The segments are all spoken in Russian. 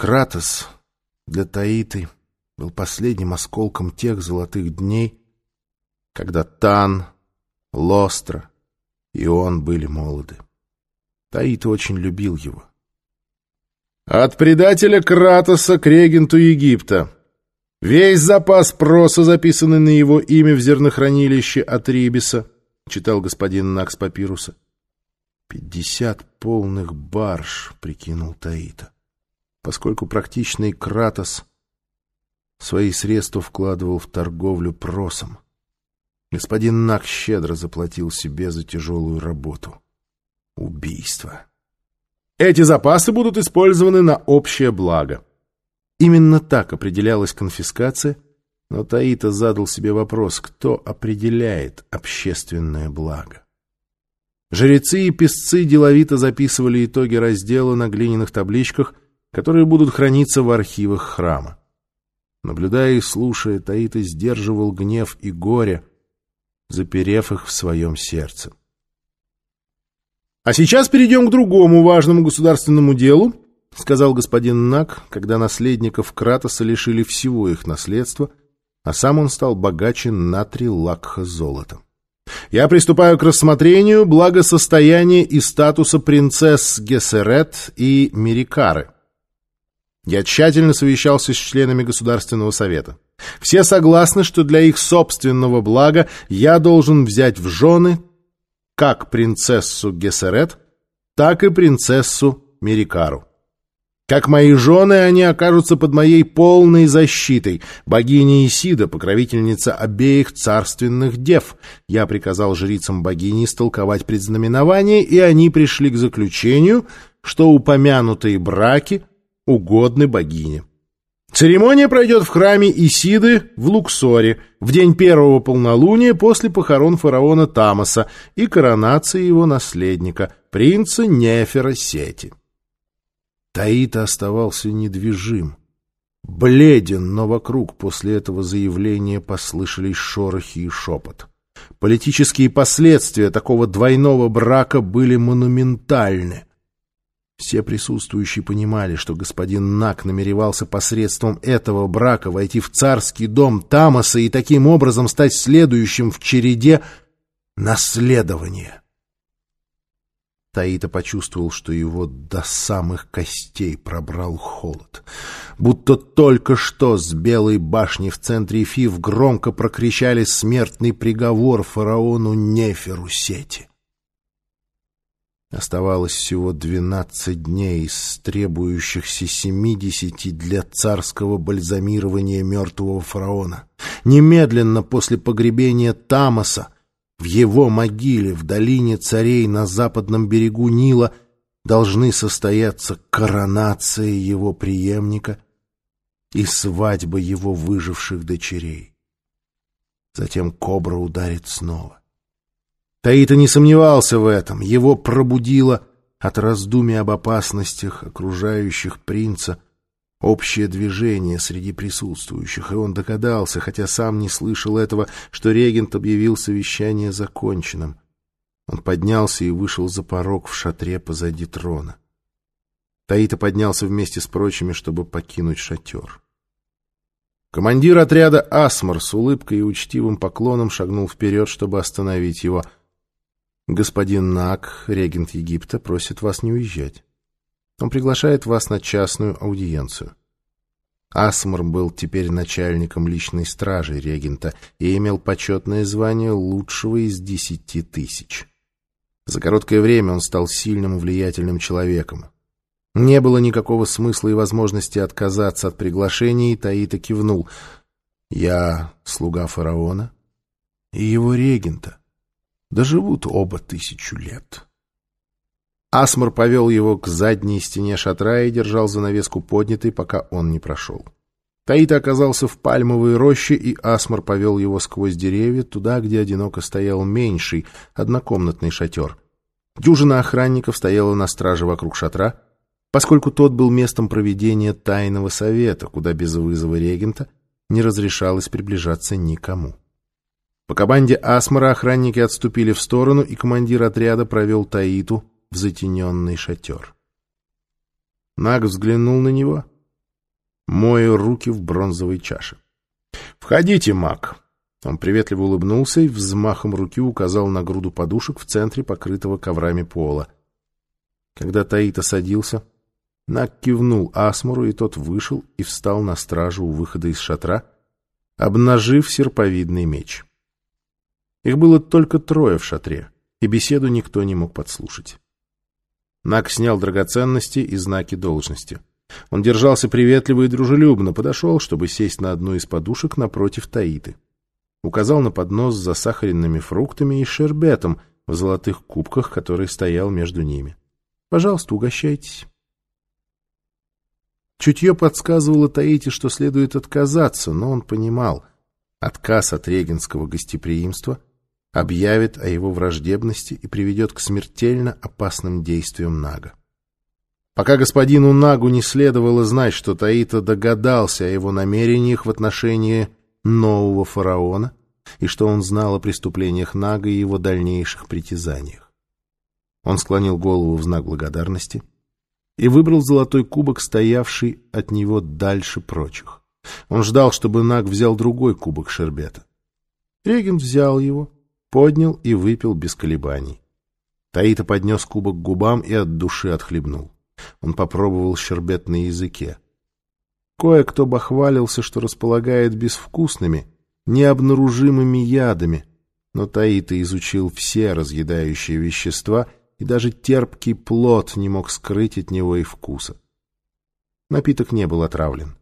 Кратос для Таиты был последним осколком тех золотых дней, когда Тан, Лостра и он были молоды. Таита очень любил его. От предателя Кратоса к регенту Египта. Весь запас проса, записанный на его имя в зернохранилище Атрибиса, читал господин Накс Папируса. «Пятьдесят полных барж», — прикинул Таита, поскольку практичный Кратос свои средства вкладывал в торговлю просом. Господин Нак щедро заплатил себе за тяжелую работу. Убийство. Эти запасы будут использованы на общее благо. Именно так определялась конфискация, но Таита задал себе вопрос, кто определяет общественное благо. Жрецы и песцы деловито записывали итоги раздела на глиняных табличках, которые будут храниться в архивах храма. Наблюдая и слушая, Таита сдерживал гнев и горе, заперев их в своем сердце. «А сейчас перейдем к другому важному государственному делу», — сказал господин Нак, когда наследников Кратоса лишили всего их наследства, а сам он стал богаче на три лакха золота. Я приступаю к рассмотрению благосостояния и статуса принцесс Гессерет и Мирикары. Я тщательно совещался с членами Государственного совета. Все согласны, что для их собственного блага я должен взять в жены как принцессу Гессерет, так и принцессу Мирикару. Как мои жены, они окажутся под моей полной защитой. Богиня Исида, покровительница обеих царственных дев. Я приказал жрицам богини истолковать предзнаменование, и они пришли к заключению, что упомянутые браки угодны богине. Церемония пройдет в храме Исиды в Луксоре в день первого полнолуния после похорон фараона Тамаса и коронации его наследника, принца Нефера Сети. Таита оставался недвижим. Бледен, но вокруг после этого заявления послышались шорохи и шепот. Политические последствия такого двойного брака были монументальны. Все присутствующие понимали, что господин Нак намеревался посредством этого брака войти в царский дом Тамаса и таким образом стать следующим в череде наследования. Таита почувствовал, что его до самых костей пробрал холод. Будто только что с белой башни в центре Фив громко прокричали смертный приговор фараону Неферу Сети. Оставалось всего двенадцать дней из требующихся семидесяти для царского бальзамирования мертвого фараона. Немедленно после погребения Тамаса в его могиле в долине царей на западном берегу Нила должны состояться коронация его преемника и свадьба его выживших дочерей. Затем кобра ударит снова. Таита не сомневался в этом. Его пробудило от раздумий об опасностях окружающих принца общее движение среди присутствующих, и он догадался, хотя сам не слышал этого, что регент объявил совещание законченным. Он поднялся и вышел за порог в шатре позади трона. Таита поднялся вместе с прочими, чтобы покинуть шатер. Командир отряда «Асмар» с улыбкой и учтивым поклоном шагнул вперед, чтобы остановить его. «Господин Нак, регент Египта, просит вас не уезжать». Он приглашает вас на частную аудиенцию. Асмар был теперь начальником личной стражи регента и имел почетное звание лучшего из десяти тысяч. За короткое время он стал сильным и влиятельным человеком. Не было никакого смысла и возможности отказаться от приглашения, и Таита кивнул. «Я слуга фараона и его регента. Доживут оба тысячу лет». Асмар повел его к задней стене шатра и держал занавеску поднятой, пока он не прошел. Таита оказался в пальмовой роще, и Асмар повел его сквозь деревья туда, где одиноко стоял меньший, однокомнатный шатер. Дюжина охранников стояла на страже вокруг шатра, поскольку тот был местом проведения тайного совета, куда без вызова регента не разрешалось приближаться никому. По команде Асмара охранники отступили в сторону, и командир отряда провел Таиту в затененный шатер. Наг взглянул на него моя руки в бронзовой чаше. «Входите, маг!» Он приветливо улыбнулся и взмахом руки указал на груду подушек в центре покрытого коврами пола. Когда Таита садился, Нак кивнул Асмуру, и тот вышел и встал на стражу у выхода из шатра, обнажив серповидный меч. Их было только трое в шатре, и беседу никто не мог подслушать. Нак снял драгоценности и знаки должности. Он держался приветливо и дружелюбно, подошел, чтобы сесть на одну из подушек напротив Таиты указал на поднос с засахаренными фруктами и шербетом в золотых кубках, который стоял между ними. «Пожалуйста, угощайтесь». Чутье подсказывало Таите, что следует отказаться, но он понимал, отказ от регенского гостеприимства объявит о его враждебности и приведет к смертельно опасным действиям Нага. Пока господину Нагу не следовало знать, что Таита догадался о его намерениях в отношении нового фараона и что он знал о преступлениях Нага и его дальнейших притязаниях. Он склонил голову в знак благодарности и выбрал золотой кубок, стоявший от него дальше прочих. Он ждал, чтобы Наг взял другой кубок шербета. Регент взял его, поднял и выпил без колебаний. Таита поднес кубок к губам и от души отхлебнул. Он попробовал щербет на языке. Кое-кто бахвалился, что располагает безвкусными, необнаружимыми ядами, но Таита изучил все разъедающие вещества, и даже терпкий плод не мог скрыть от него и вкуса. Напиток не был отравлен,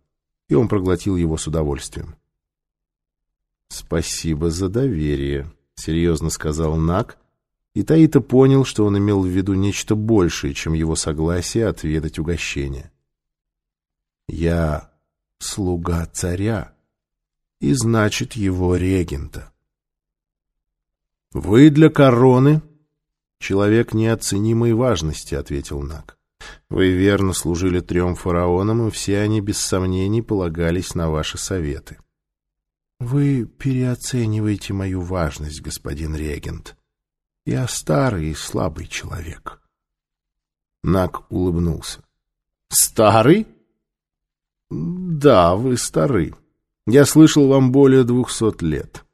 и он проглотил его с удовольствием. «Спасибо за доверие», — серьезно сказал Нак, и Таита понял, что он имел в виду нечто большее, чем его согласие отведать угощение. Я слуга царя, и значит его регента. «Вы для короны человек неоценимой важности», — ответил Нак. «Вы верно служили трем фараонам, и все они без сомнений полагались на ваши советы». «Вы переоцениваете мою важность, господин регент. Я старый и слабый человек». Нак улыбнулся. «Старый?» «Да, вы стары. Я слышал вам более двухсот лет».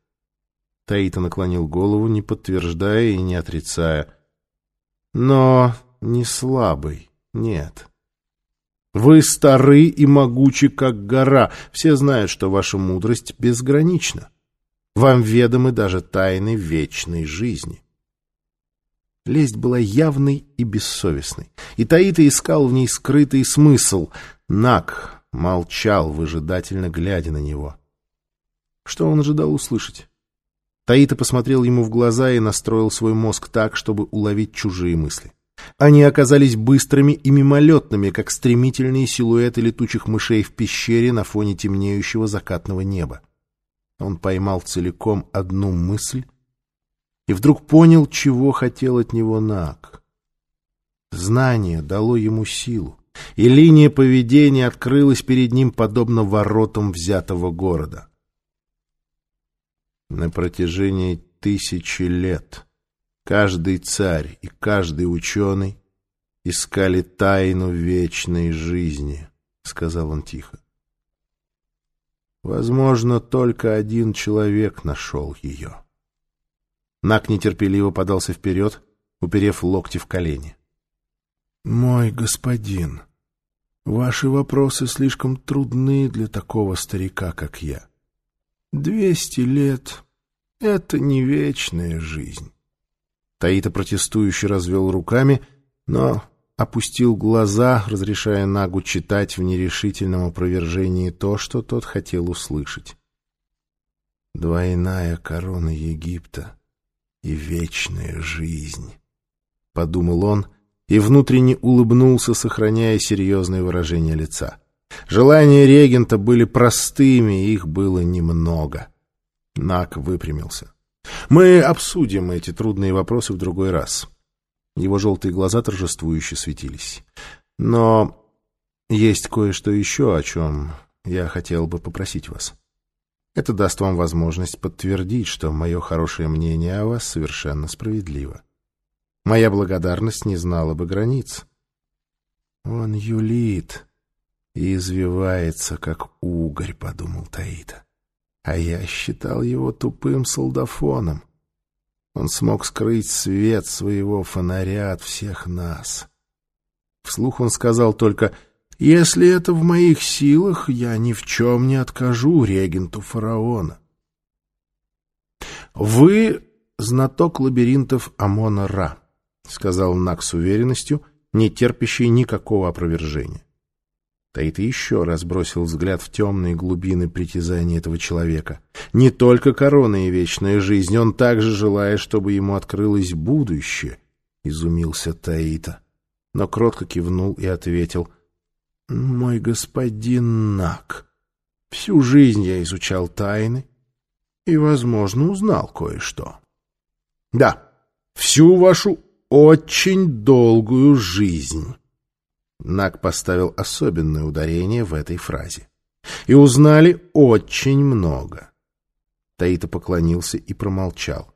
Таита наклонил голову, не подтверждая и не отрицая. «Но не слабый, нет». Вы стары и могучи, как гора. Все знают, что ваша мудрость безгранична. Вам ведомы даже тайны вечной жизни. Лесть была явной и бессовестной, и Таита искал в ней скрытый смысл. Нак, молчал, выжидательно глядя на него. Что он ожидал услышать? Таита посмотрел ему в глаза и настроил свой мозг так, чтобы уловить чужие мысли. Они оказались быстрыми и мимолетными, как стремительные силуэты летучих мышей в пещере на фоне темнеющего закатного неба. Он поймал целиком одну мысль и вдруг понял, чего хотел от него Нак. Знание дало ему силу и линия поведения открылась перед ним подобно воротам взятого города. На протяжении тысячи лет каждый царь и каждый ученый искали тайну вечной жизни, — сказал он тихо. Возможно, только один человек нашел ее. Нак нетерпеливо подался вперед, уперев локти в колени. «Мой господин, ваши вопросы слишком трудны для такого старика, как я. Двести лет — это не вечная жизнь». Таита протестующе развел руками, но опустил глаза, разрешая Нагу читать в нерешительном опровержении то, что тот хотел услышать. «Двойная корона Египта и вечная жизнь», — подумал он, — и внутренне улыбнулся, сохраняя серьезное выражение лица. Желания регента были простыми, их было немного. Нак выпрямился. «Мы обсудим эти трудные вопросы в другой раз». Его желтые глаза торжествующе светились. «Но есть кое-что еще, о чем я хотел бы попросить вас. Это даст вам возможность подтвердить, что мое хорошее мнение о вас совершенно справедливо». Моя благодарность не знала бы границ. Он юлит. и извивается, как угорь, — подумал Таита. А я считал его тупым солдафоном. Он смог скрыть свет своего фонаря от всех нас. Вслух он сказал только, «Если это в моих силах, я ни в чем не откажу регенту фараона». «Вы знаток лабиринтов Амона-Ра», — сказал Нак с уверенностью, не терпящий никакого опровержения. Таит еще раз бросил взгляд в темные глубины притязаний этого человека. Не только корона и вечная жизнь, он также желает, чтобы ему открылось будущее, — изумился Таита. Но кротко кивнул и ответил, — Мой господин Нак, всю жизнь я изучал тайны и, возможно, узнал кое-что. Да, всю вашу очень долгую жизнь. Нак поставил особенное ударение в этой фразе. И узнали очень много. Таита поклонился и промолчал.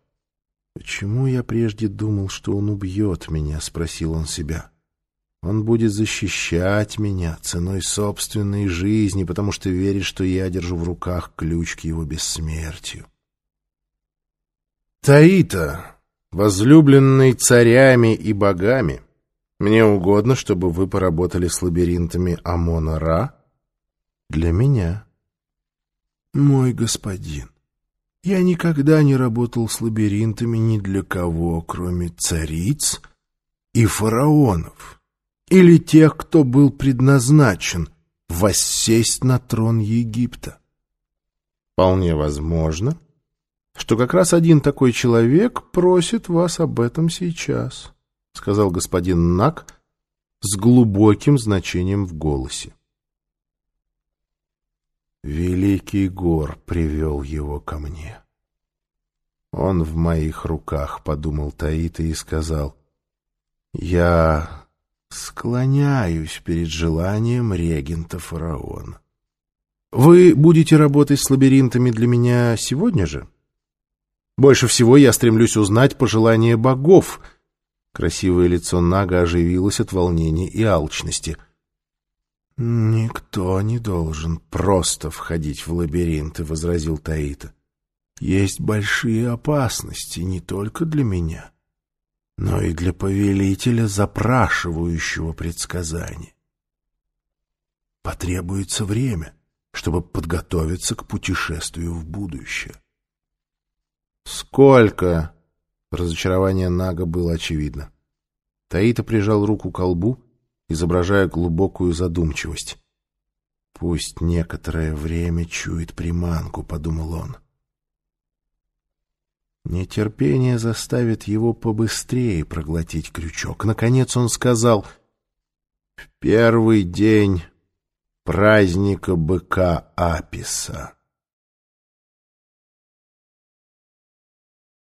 «Почему я прежде думал, что он убьет меня?» — спросил он себя. «Он будет защищать меня ценой собственной жизни, потому что верит, что я держу в руках ключ к его бессмертию». «Таита, возлюбленный царями и богами», мне угодно, чтобы вы поработали с лабиринтами Амона-Ра для меня. Мой господин, я никогда не работал с лабиринтами ни для кого, кроме цариц и фараонов, или тех, кто был предназначен воссесть на трон Египта. Вполне возможно, что как раз один такой человек просит вас об этом сейчас. — сказал господин Нак с глубоким значением в голосе. Великий гор привел его ко мне. Он в моих руках, — подумал Таита и сказал, — я склоняюсь перед желанием регента фараона. Вы будете работать с лабиринтами для меня сегодня же? Больше всего я стремлюсь узнать пожелания богов — Красивое лицо Нага оживилось от волнения и алчности. «Никто не должен просто входить в лабиринты», — возразил Таита. «Есть большие опасности не только для меня, но и для повелителя, запрашивающего предсказания. Потребуется время, чтобы подготовиться к путешествию в будущее». «Сколько?» Разочарование Нага было очевидно. Таита прижал руку к лбу, изображая глубокую задумчивость. «Пусть некоторое время чует приманку», — подумал он. Нетерпение заставит его побыстрее проглотить крючок. Наконец он сказал, «В первый день праздника быка Аписа».